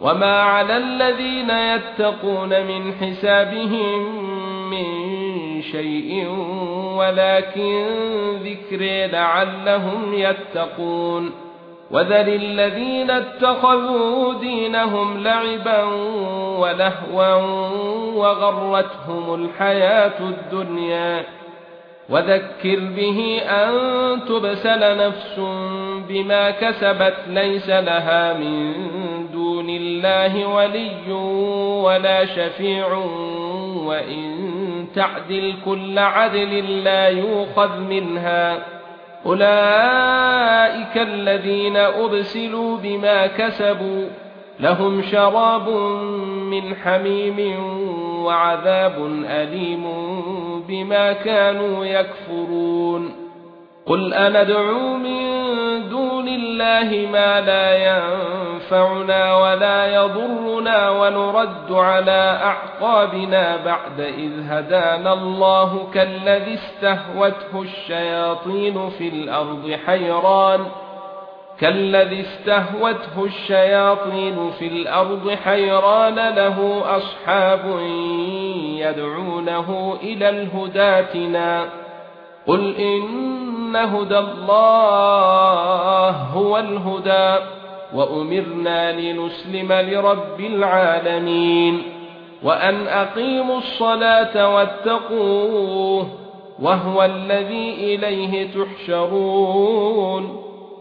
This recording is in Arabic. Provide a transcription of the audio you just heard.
وما على الذين يتقون من حسابهم من شيء ولكن ذكر لعلهم يتقون وذل الذين اتخذوا دينهم لعبا ولهوا وغرتهم الحياة الدنيا وذكر به أن تبسل نفس بما كسبت ليس لها من دون الله ولي ولا شفيع وإن تعدل كل عدل لا يؤخذ منها أولئك الذين أبسلوا بما كسبوا لهم شراب من حميم وعذاب أليم بما كانوا يكفرون. قل أندعو من دون الله ما لا ينفعنا ولا يضرنا ونرد على أعقابنا بعد إذ هدانا الله كالذي استهوته الشياطين في الأرض حيران. كالذي استهوته الشياطين في الأرض حيران له أصحاب يدعونه إلى الهداتنا قل إن هدى الله هو الهدى وأمرنا لنسلم لرب العالمين. وأن أقيموا الصلاة واتقوه وهو الذي إليه تحشرون.